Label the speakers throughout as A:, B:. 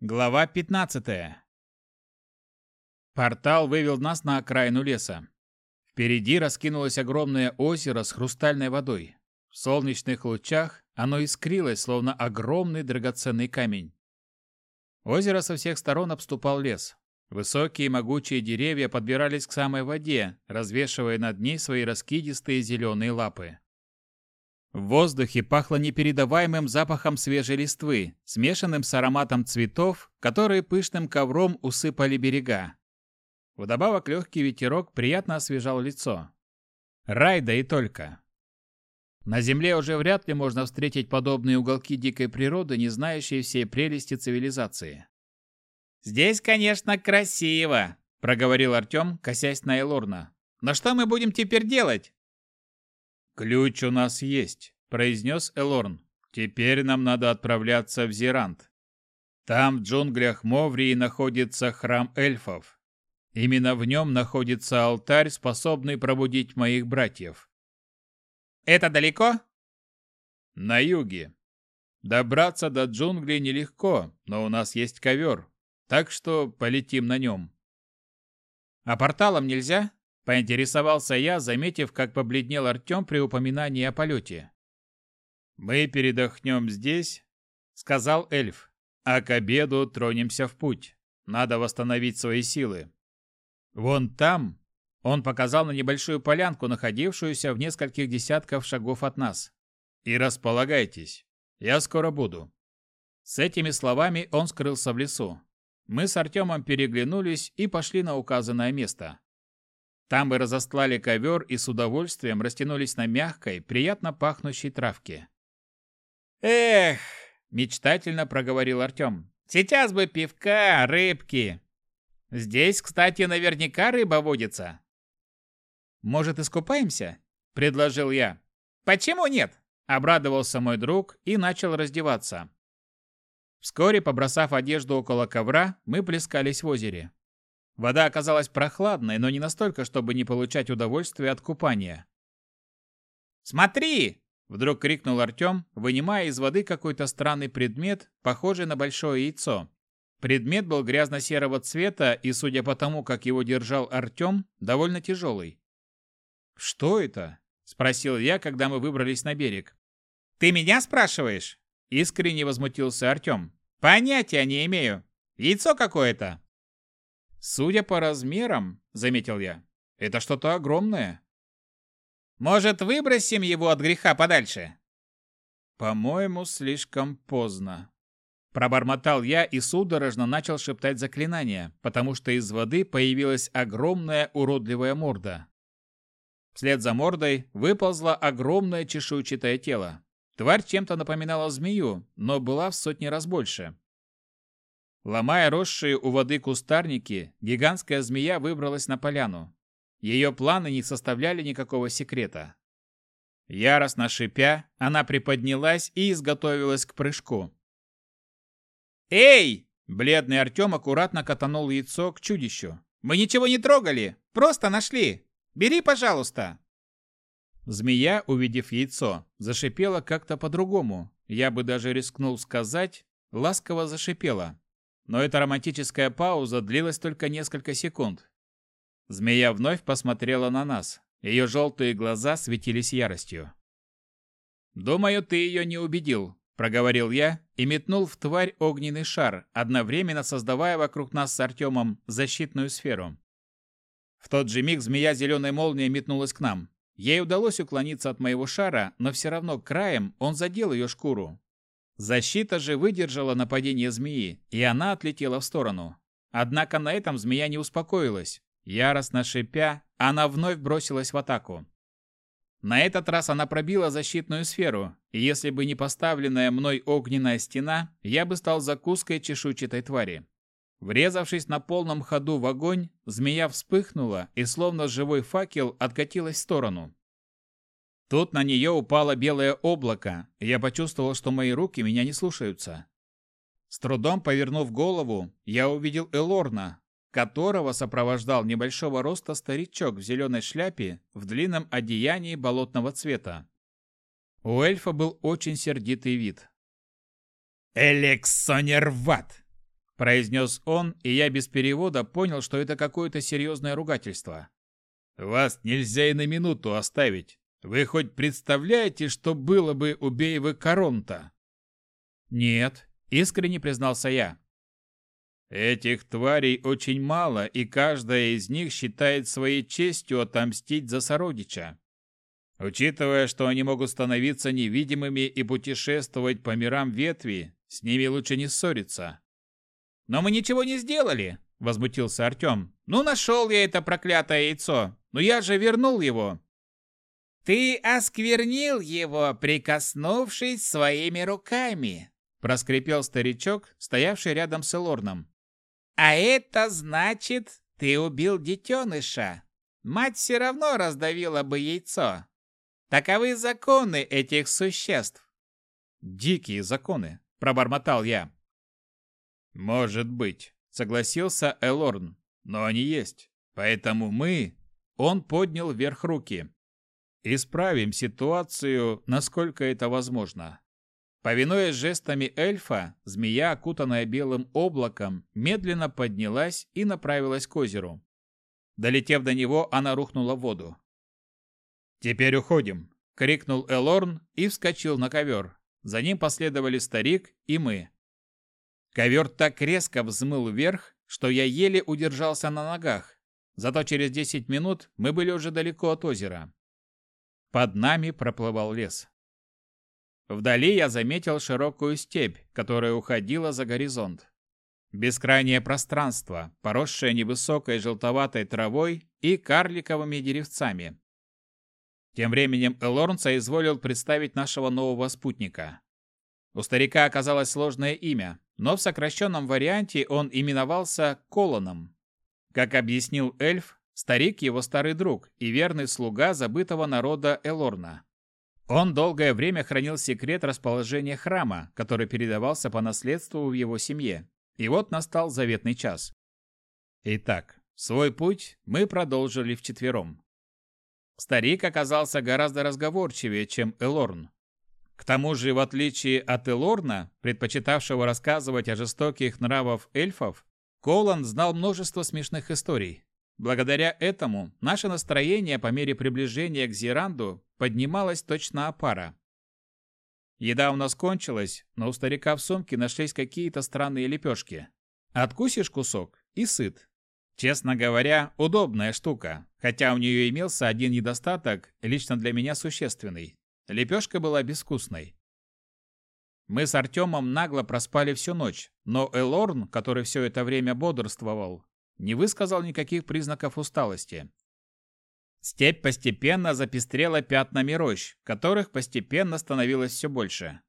A: Глава 15. Портал вывел нас на окраину леса. Впереди раскинулось огромное озеро с хрустальной водой. В солнечных лучах оно искрилось, словно огромный драгоценный камень. Озеро со всех сторон обступал лес. Высокие могучие деревья подбирались к самой воде, развешивая над ней свои раскидистые зеленые лапы. В воздухе пахло непередаваемым запахом свежей листвы, смешанным с ароматом цветов, которые пышным ковром усыпали берега. Вдобавок легкий ветерок приятно освежал лицо. Рай, да и только. На Земле уже вряд ли можно встретить подобные уголки дикой природы, не знающие всей прелести цивилизации. «Здесь, конечно, красиво», — проговорил Артем, косясь на Элорна. «Но что мы будем теперь делать?»
B: «Ключ у нас есть», — произнес Элорн. «Теперь нам надо отправляться в Зерант. Там, в джунглях Моврии, находится храм эльфов. Именно в нем находится алтарь, способный пробудить моих братьев».
A: «Это далеко?»
B: «На юге. Добраться до джунглей нелегко, но у нас есть ковер, так что полетим на нем».
A: «А порталом нельзя?» Поинтересовался я, заметив, как побледнел Артем при упоминании о полете.
B: «Мы передохнем здесь», — сказал эльф, «а к обеду тронемся в путь. Надо восстановить свои силы. Вон там...» Он показал на небольшую полянку, находившуюся в нескольких десятков шагов от нас. «И располагайтесь. Я скоро буду».
A: С этими словами он скрылся в лесу. Мы с Артемом переглянулись и пошли на указанное место. Там мы разостлали ковер и с удовольствием растянулись на мягкой, приятно пахнущей травке. «Эх!» – мечтательно проговорил Артем. «Сейчас бы пивка, рыбки. Здесь, кстати, наверняка рыба водится». «Может, искупаемся?» – предложил я. «Почему нет?» – обрадовался мой друг и начал раздеваться. Вскоре, побросав одежду около ковра, мы плескались в озере. Вода оказалась прохладной, но не настолько, чтобы не получать удовольствие от купания. «Смотри!» – вдруг крикнул Артем, вынимая из воды какой-то странный предмет, похожий на большое яйцо. Предмет был грязно-серого цвета и, судя по тому, как его держал Артем, довольно тяжелый. «Что это?» – спросил я, когда мы выбрались на берег. «Ты меня спрашиваешь?» – искренне возмутился Артем. «Понятия не имею. Яйцо какое-то». Судя по размерам, заметил я, это что-то огромное. Может, выбросим его от греха подальше? По-моему, слишком поздно. Пробормотал я и судорожно начал шептать заклинание, потому что из воды появилась огромная уродливая морда. Вслед за мордой выползло огромное чешуйчатое тело. Тварь чем-то напоминала змею, но была в сотни раз больше. Ломая росшие у воды кустарники, гигантская змея выбралась на поляну. Ее планы не составляли никакого секрета. Яростно шипя, она приподнялась и изготовилась к прыжку. «Эй!» – бледный Артем аккуратно катанул яйцо к чудищу. «Мы ничего не трогали, просто нашли. Бери, пожалуйста!» Змея, увидев яйцо, зашипела как-то по-другому. Я бы даже рискнул сказать, ласково зашипела. Но эта романтическая пауза длилась только несколько секунд. Змея вновь посмотрела на нас. Ее желтые глаза светились яростью. «Думаю, ты ее не убедил», – проговорил я и метнул в тварь огненный шар, одновременно создавая вокруг нас с Артемом защитную сферу. В тот же миг змея зеленой молнией метнулась к нам. Ей удалось уклониться от моего шара, но все равно краем он задел ее шкуру. Защита же выдержала нападение змеи, и она отлетела в сторону. Однако на этом змея не успокоилась. Яростно шипя, она вновь бросилась в атаку. На этот раз она пробила защитную сферу, и если бы не поставленная мной огненная стена, я бы стал закуской чешуйчатой твари. Врезавшись на полном ходу в огонь, змея вспыхнула и словно живой факел откатилась в сторону. Тут на нее упало белое облако, и я почувствовал, что мои руки меня не слушаются. С трудом повернув голову, я увидел Элорна, которого сопровождал небольшого роста старичок в зеленой шляпе в длинном одеянии болотного цвета. У эльфа был очень сердитый вид.
C: «Элексонерват!»
A: – произнес он, и я без перевода понял, что это какое-то серьезное ругательство.
B: «Вас нельзя и на минуту оставить. Вы хоть представляете, что было бы, убей вы Коронта?»
A: «Нет», — искренне признался я.
B: «Этих тварей очень мало, и каждая из них считает своей честью отомстить за сородича. Учитывая, что они могут становиться невидимыми и путешествовать по мирам ветви, с ними лучше не ссориться».
A: «Но мы ничего не сделали», — возмутился Артем. «Ну, нашел я это проклятое яйцо, но я же вернул его». «Ты осквернил его, прикоснувшись своими руками», — проскрипел старичок, стоявший рядом с Элорном. «А это значит, ты убил детеныша. Мать все равно раздавила бы яйцо. Таковы законы этих существ».
B: «Дикие законы», — пробормотал я. «Может быть», — согласился Элорн, — «но они есть. Поэтому мы...» Он поднял вверх руки. «Исправим ситуацию, насколько это возможно. Повинуясь жестами эльфа, змея, окутанная белым облаком, медленно поднялась и направилась к озеру. Долетев до него, она рухнула в воду. «Теперь уходим!» — крикнул Элорн и вскочил на ковер. За ним последовали старик и мы. Ковер так резко взмыл вверх, что я еле удержался на ногах. Зато через десять минут мы были уже далеко от озера. Под нами проплывал лес. Вдали я заметил широкую степь, которая уходила за горизонт. Бескрайнее пространство, поросшее невысокой желтоватой травой и карликовыми деревцами. Тем временем Элорн соизволил представить нашего нового спутника. У старика оказалось сложное имя, но в сокращенном варианте он именовался Колоном. Как объяснил эльф, старик его старый друг и верный слуга забытого народа Элорна. Он долгое время хранил секрет расположения храма, который передавался по наследству в его семье. И вот настал заветный час. Итак, свой путь мы продолжили вчетвером. Старик оказался гораздо разговорчивее, чем Элорн. К тому же, в отличие от Элорна, предпочитавшего рассказывать о жестоких нравах эльфов, Колан знал множество смешных историй. Благодаря этому наше настроение по мере приближения к Зиранду поднималось точно опара. Еда у нас кончилась, но у старика в сумке нашлись какие-то странные лепешки. Откусишь кусок и сыт. Честно говоря, удобная штука, хотя у нее имелся один недостаток, лично для меня существенный. Лепешка была безвкусной. Мы с Артемом нагло проспали всю ночь, но Элорн, который все это время бодрствовал, не высказал никаких признаков усталости. Степь постепенно запестрела пятнами рощ, которых постепенно становилось все больше.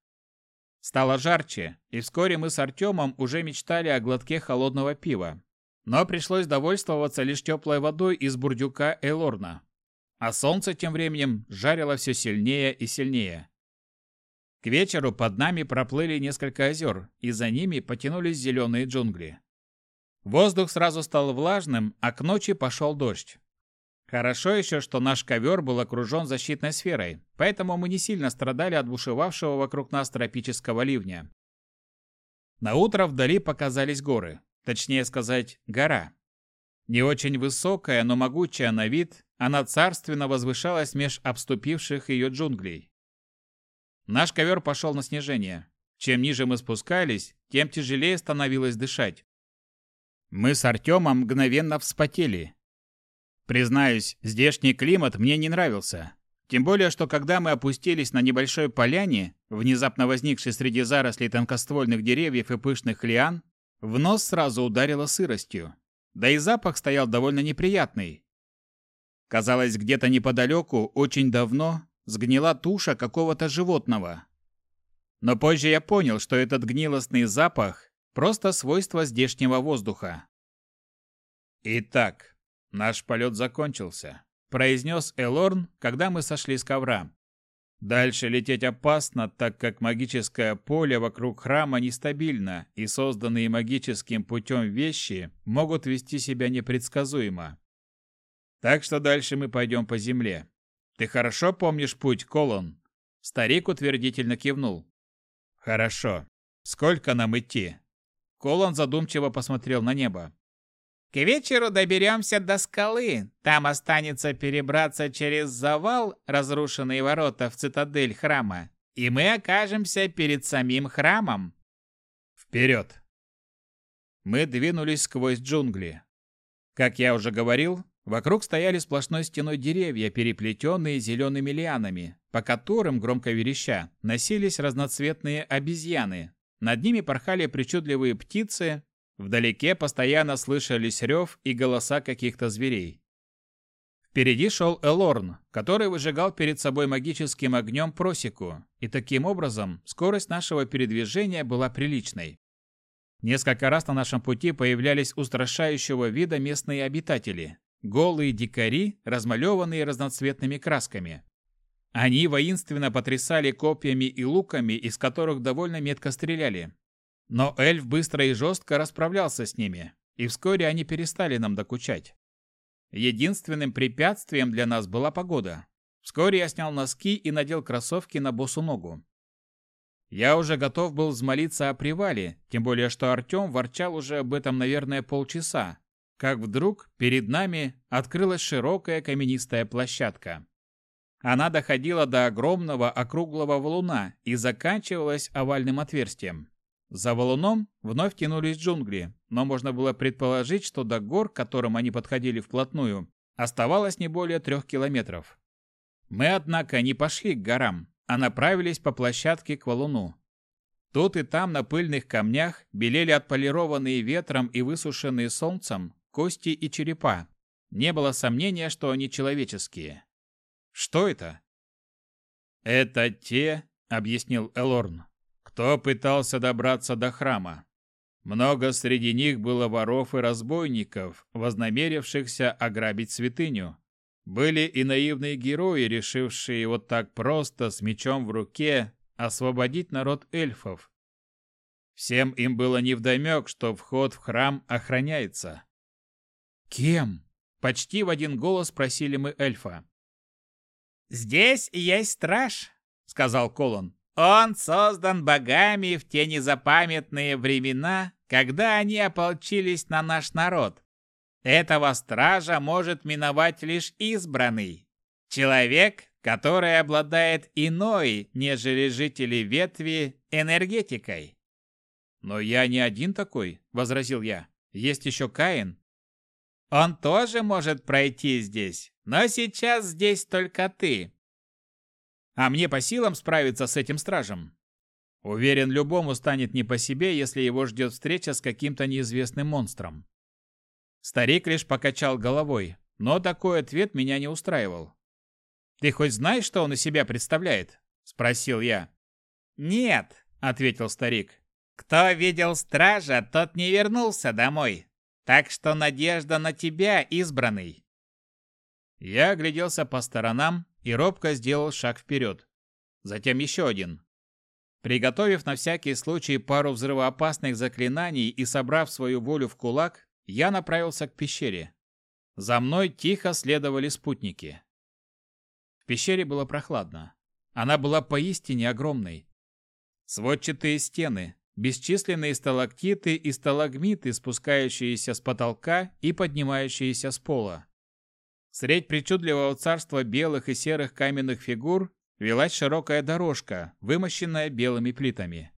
B: Стало жарче, и вскоре мы с Артемом уже мечтали о глотке холодного пива. Но пришлось довольствоваться лишь теплой водой из бурдюка Элорна. А солнце тем временем жарило все сильнее и сильнее. К вечеру под нами проплыли несколько озер, и за ними потянулись зеленые джунгли. Воздух сразу стал влажным, а к ночи пошел дождь. Хорошо еще, что наш ковер был окружен защитной сферой, поэтому мы не сильно страдали от бушевавшего вокруг нас тропического ливня. На утро вдали показались горы, точнее сказать, гора. Не очень высокая, но могучая на вид, она царственно возвышалась меж обступивших ее джунглей. Наш ковер пошел на снижение. Чем ниже мы спускались, тем тяжелее становилось дышать. Мы с Артемом мгновенно вспотели. Признаюсь, здешний климат мне не нравился. Тем более, что когда мы опустились на небольшой поляне, внезапно возникшей среди зарослей тонкоствольных деревьев и пышных лиан, в нос сразу ударило сыростью. Да и запах стоял довольно неприятный. Казалось, где-то неподалеку, очень давно, сгнила туша какого-то животного. Но позже я понял, что этот гнилостный запах Просто свойство здешнего воздуха. «Итак, наш полет закончился», – произнес Элорн, когда мы сошли с ковра. «Дальше лететь опасно, так как магическое поле вокруг храма нестабильно, и созданные магическим путем вещи могут вести себя непредсказуемо. Так что дальше мы пойдем по земле. Ты хорошо помнишь путь, Колон?» Старик утвердительно кивнул. «Хорошо. Сколько нам идти?»
A: Колон задумчиво посмотрел на небо.
B: К вечеру доберемся до скалы. Там останется перебраться через завал, разрушенные ворота в цитадель храма, и мы окажемся перед самим храмом.
A: Вперед! Мы двинулись сквозь джунгли. Как я уже говорил, вокруг стояли сплошной стеной деревья, переплетенные зелеными лианами, по которым, громко вереща, носились разноцветные обезьяны. Над ними порхали причудливые птицы, Вдалеке постоянно слышались рев и голоса каких-то зверей. Впереди шел Элорн, который выжигал перед собой магическим огнем просеку, и таким образом скорость нашего передвижения была приличной. Несколько раз на нашем пути появлялись устрашающего вида местные обитатели, голые дикари, размалеванные разноцветными красками. Они воинственно потрясали копьями и луками, из которых довольно метко стреляли, но эльф быстро и жестко расправлялся с ними, и вскоре они перестали нам докучать. Единственным препятствием для нас была погода. Вскоре я снял носки и надел кроссовки на босу ногу. Я уже готов был взмолиться о привале, тем более что Артем ворчал уже об этом, наверное, полчаса, как вдруг перед нами открылась широкая каменистая площадка. Она доходила до огромного округлого валуна и заканчивалась овальным отверстием. За валуном вновь тянулись джунгли, но можно было предположить, что до гор, к которым они подходили вплотную, оставалось не более трех километров. Мы, однако, не пошли к горам, а направились по площадке к валуну. Тут и там на пыльных камнях белели отполированные ветром и высушенные солнцем кости и черепа. Не было сомнения, что они человеческие. Что это? «Это те», — объяснил Элорн, кто пытался добраться до храма. Много среди них было воров и разбойников, вознамерившихся ограбить святыню. Были и наивные герои, решившие вот так просто, с мечом в руке, освободить народ эльфов. Всем им было невдомек, что вход в храм охраняется. «Кем?» — почти в один голос просили мы эльфа.
B: «Здесь есть страж», — сказал Колон. Он создан богами в те незапамятные времена, когда они ополчились на наш народ. Этого стража может миновать лишь избранный. Человек, который обладает иной, нежели жители ветви, энергетикой.
A: «Но я не один такой», — возразил я. «Есть еще Каин».
B: «Он тоже может пройти здесь, но сейчас здесь только ты.
A: А мне по силам справиться с этим стражем. Уверен, любому станет не по себе, если его ждет встреча с каким-то неизвестным монстром. Старик лишь покачал головой, но такой ответ меня не устраивал. «Ты хоть знаешь, что он из себя представляет?» – спросил я.
B: «Нет», – ответил старик. «Кто видел стража, тот не вернулся домой. Так что надежда на тебя, избранный».
A: Я огляделся по сторонам и робко сделал шаг вперед. Затем еще один. Приготовив на всякий случай пару взрывоопасных заклинаний и собрав свою волю в кулак, я направился к пещере. За мной тихо следовали спутники. В пещере было прохладно. Она была поистине огромной. Сводчатые стены, бесчисленные сталактиты и сталагмиты, спускающиеся с потолка и поднимающиеся с пола. Средь причудливого царства белых и серых каменных фигур велась широкая дорожка, вымощенная белыми плитами.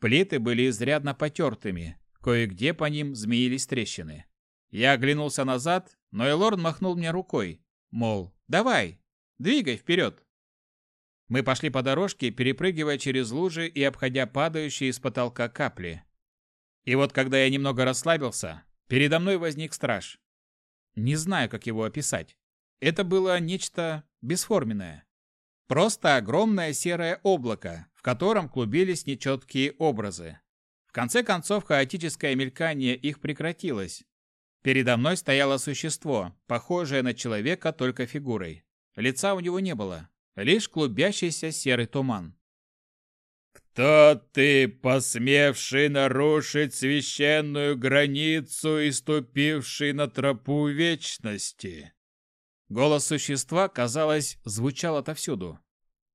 A: Плиты были изрядно потертыми, кое-где по ним змеились трещины. Я оглянулся назад, но Элорн махнул мне рукой, мол, давай, двигай вперед. Мы пошли по дорожке, перепрыгивая через лужи и обходя падающие с потолка капли. И вот когда я немного расслабился, передо мной возник страж. Не знаю, как его описать. Это было нечто бесформенное. Просто огромное серое облако, в котором клубились нечеткие образы. В конце концов, хаотическое мелькание их прекратилось. Передо мной стояло существо, похожее на человека только фигурой. Лица у него не было, лишь клубящийся серый туман.
C: «Кто ты, посмевший нарушить священную границу и ступивший на тропу вечности?»
A: Голос существа, казалось, звучал отовсюду.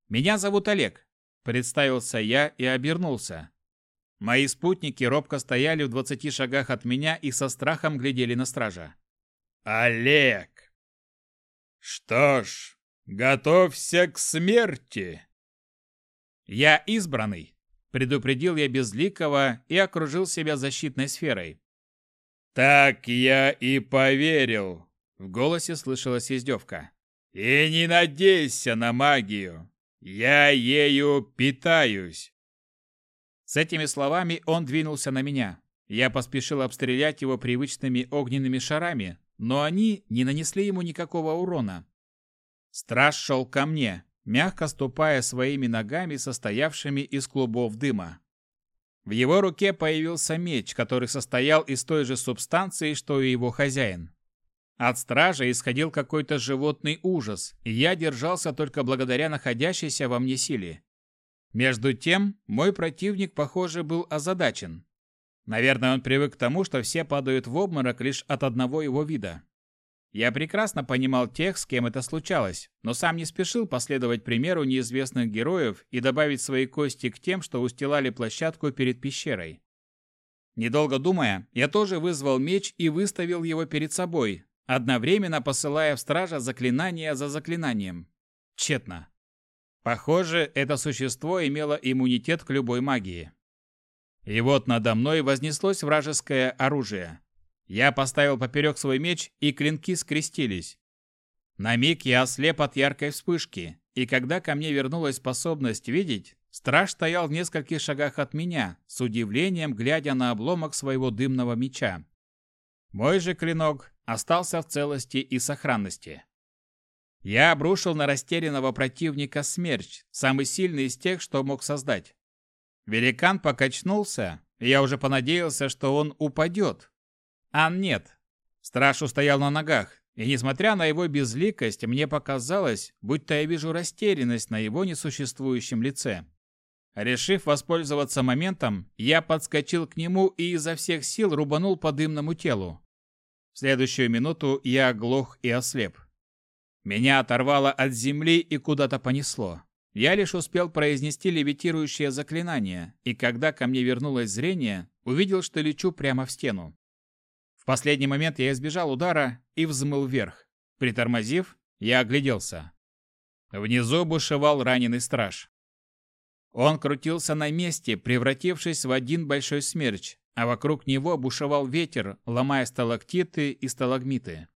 A: «Меня зовут Олег», — представился я и обернулся. Мои спутники робко стояли в двадцати шагах от меня и со страхом глядели на стража.
C: «Олег! Что ж, готовься к смерти!»
A: «Я избранный», — предупредил я Безликого и окружил себя защитной сферой.
C: «Так я и поверил», —
A: в голосе слышалась издевка.
C: «И не надейся на магию. Я ею питаюсь.
A: С этими словами он двинулся на меня. Я поспешил обстрелять его привычными огненными шарами, но они не нанесли ему никакого урона. Страж шел ко мне, мягко ступая своими ногами, состоявшими из клубов дыма. В его руке появился меч, который состоял из той же субстанции, что и его хозяин. От стража исходил какой-то животный ужас, и я держался только благодаря находящейся во мне силе. Между тем, мой противник, похоже, был озадачен. Наверное, он привык к тому, что все падают в обморок лишь от одного его вида. Я прекрасно понимал тех, с кем это случалось, но сам не спешил последовать примеру неизвестных героев и добавить свои кости к тем, что устилали площадку перед пещерой. Недолго думая, я тоже вызвал меч и выставил его перед собой, одновременно посылая в стража заклинание за заклинанием. Тщетно. Похоже, это существо имело иммунитет к любой магии. И вот надо мной вознеслось вражеское оружие. Я поставил поперек свой меч, и клинки скрестились. На миг я ослеп от яркой вспышки, и когда ко мне вернулась способность видеть, страж стоял в нескольких шагах от меня, с удивлением глядя на обломок своего дымного меча. Мой же клинок остался в целости и сохранности. Я обрушил на растерянного противника смерч, самый сильный из тех, что мог создать. Великан покачнулся, и я уже понадеялся, что он упадет. А нет. Страж устоял на ногах, и несмотря на его безликость, мне показалось, будто я вижу растерянность на его несуществующем лице. Решив воспользоваться моментом, я подскочил к нему и изо всех сил рубанул по дымному телу. В следующую минуту я оглох и ослеп. Меня оторвало от земли и куда-то понесло. Я лишь успел произнести левитирующее заклинание, и когда ко мне вернулось зрение, увидел, что лечу прямо в стену. В последний момент я избежал удара и взмыл вверх. Притормозив, я огляделся. Внизу бушевал раненый страж. Он крутился на месте, превратившись в один большой смерч, а вокруг него бушевал ветер, ломая сталактиты и сталагмиты.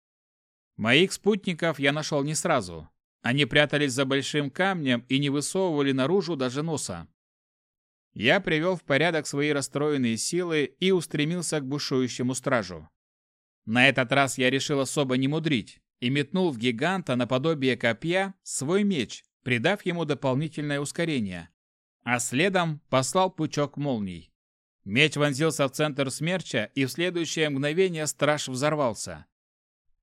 A: Моих спутников я нашел не сразу. Они прятались за большим камнем и не высовывали наружу даже носа. Я привел в порядок свои расстроенные силы и устремился к бушующему стражу. На этот раз я решил особо не мудрить и метнул в гиганта наподобие копья свой меч, придав ему дополнительное ускорение, а следом послал пучок молний. Меч вонзился в центр смерча, и в следующее мгновение страж взорвался.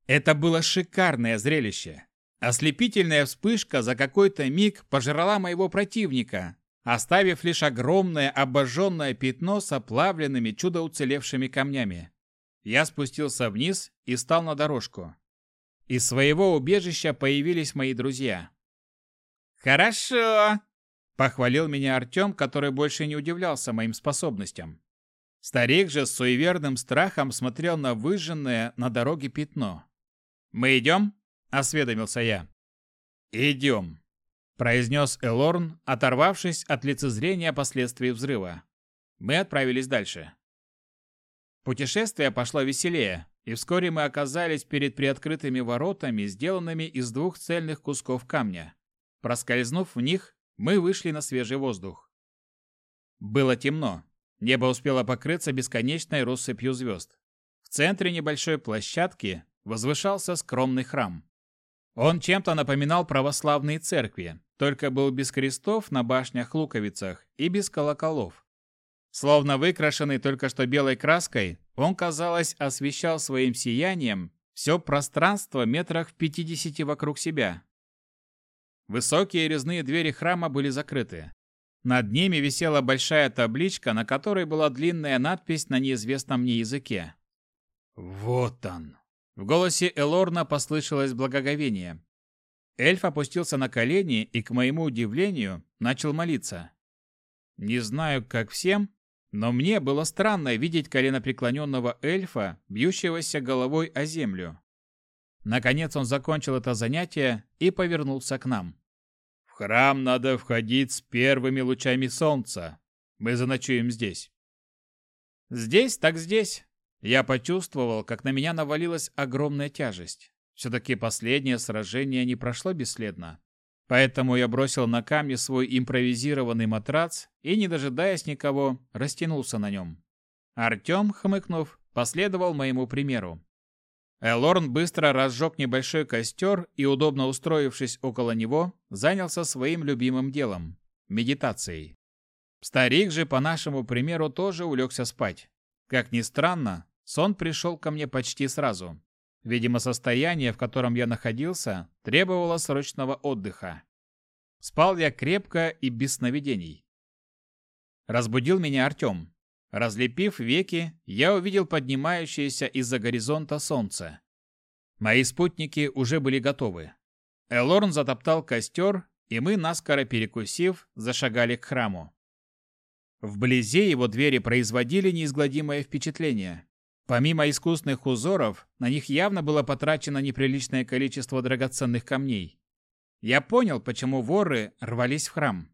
A: Это было шикарное зрелище. Ослепительная вспышка за какой-то миг пожрала моего противника, оставив лишь огромное обожженное пятно с оплавленными чудо уцелевшими камнями. Я спустился вниз и стал на дорожку. Из своего убежища появились мои друзья.
B: «Хорошо!»
A: – похвалил меня Артем, который больше не удивлялся моим способностям. Старик же с суеверным страхом смотрел на выжженное на дороге пятно. «Мы идем?» – осведомился я.
C: «Идем», – произнес Элорн, оторвавшись от лицезрения последствий взрыва.
A: Мы отправились дальше. Путешествие пошло веселее, и вскоре мы оказались перед приоткрытыми воротами, сделанными из двух цельных кусков камня. Проскользнув в них, мы вышли на свежий воздух. Было темно. Небо успело покрыться бесконечной россыпью звезд. В центре небольшой площадки возвышался скромный храм. Он чем-то напоминал православные церкви, только был без крестов на башнях-луковицах и без колоколов. Словно выкрашенный только что белой краской, он, казалось, освещал своим сиянием все пространство метрах в пятидесяти вокруг себя. Высокие резные двери храма были закрыты. Над ними висела большая табличка, на которой была длинная надпись на неизвестном мне языке.
C: «Вот он!»
A: В голосе Элорна послышалось благоговение. Эльф опустился на колени и, к моему удивлению, начал молиться. Не знаю, как всем, Но мне было странно видеть коленопреклоненного эльфа, бьющегося головой о землю. Наконец он закончил это занятие и повернулся к нам.
C: «В храм надо входить с первыми лучами солнца. Мы заночуем здесь».
A: «Здесь так здесь». Я почувствовал, как на меня навалилась огромная тяжесть. Все-таки последнее сражение не прошло бесследно. Поэтому я бросил на камни свой импровизированный матрац и, не дожидаясь никого, растянулся на нем. Артем, хмыкнув, последовал моему примеру. Элорн быстро разжег небольшой костер и, удобно устроившись около него, занялся своим любимым делом – медитацией. Старик же, по нашему примеру, тоже улегся спать. Как ни странно, сон пришел ко мне почти сразу. Видимо, состояние, в котором я находился, требовало срочного отдыха. Спал я крепко и без сновидений. Разбудил меня Артем. Разлепив веки, я увидел поднимающееся из-за горизонта солнце. Мои спутники уже были готовы. Элорн затоптал костер, и мы, наскоро перекусив, зашагали к храму. Вблизи его двери производили неизгладимое впечатление. Помимо искусных узоров, на них явно было потрачено неприличное количество драгоценных камней. Я понял, почему воры рвались в храм.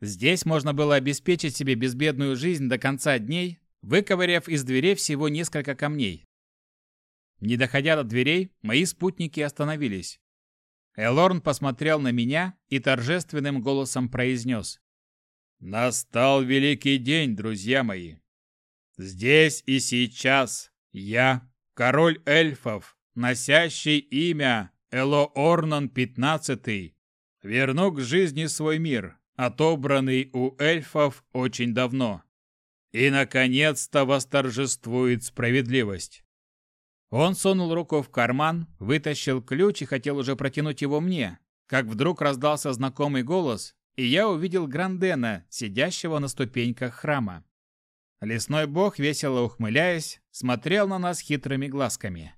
A: Здесь можно было обеспечить себе безбедную жизнь до конца дней, выковыряв из дверей всего несколько камней. Не доходя до дверей, мои спутники остановились. Элорн посмотрел на меня и торжественным голосом произнес. «Настал великий день, друзья мои. Здесь и сейчас я, король эльфов, носящий имя Элоорнан XV, верну к жизни свой мир, отобранный у эльфов очень давно. И, наконец-то, восторжествует справедливость. Он сунул руку в карман, вытащил ключ и хотел уже протянуть его мне, как вдруг раздался знакомый голос, и я увидел Грандена, сидящего на ступеньках храма. Лесной бог, весело ухмыляясь, смотрел на нас хитрыми глазками.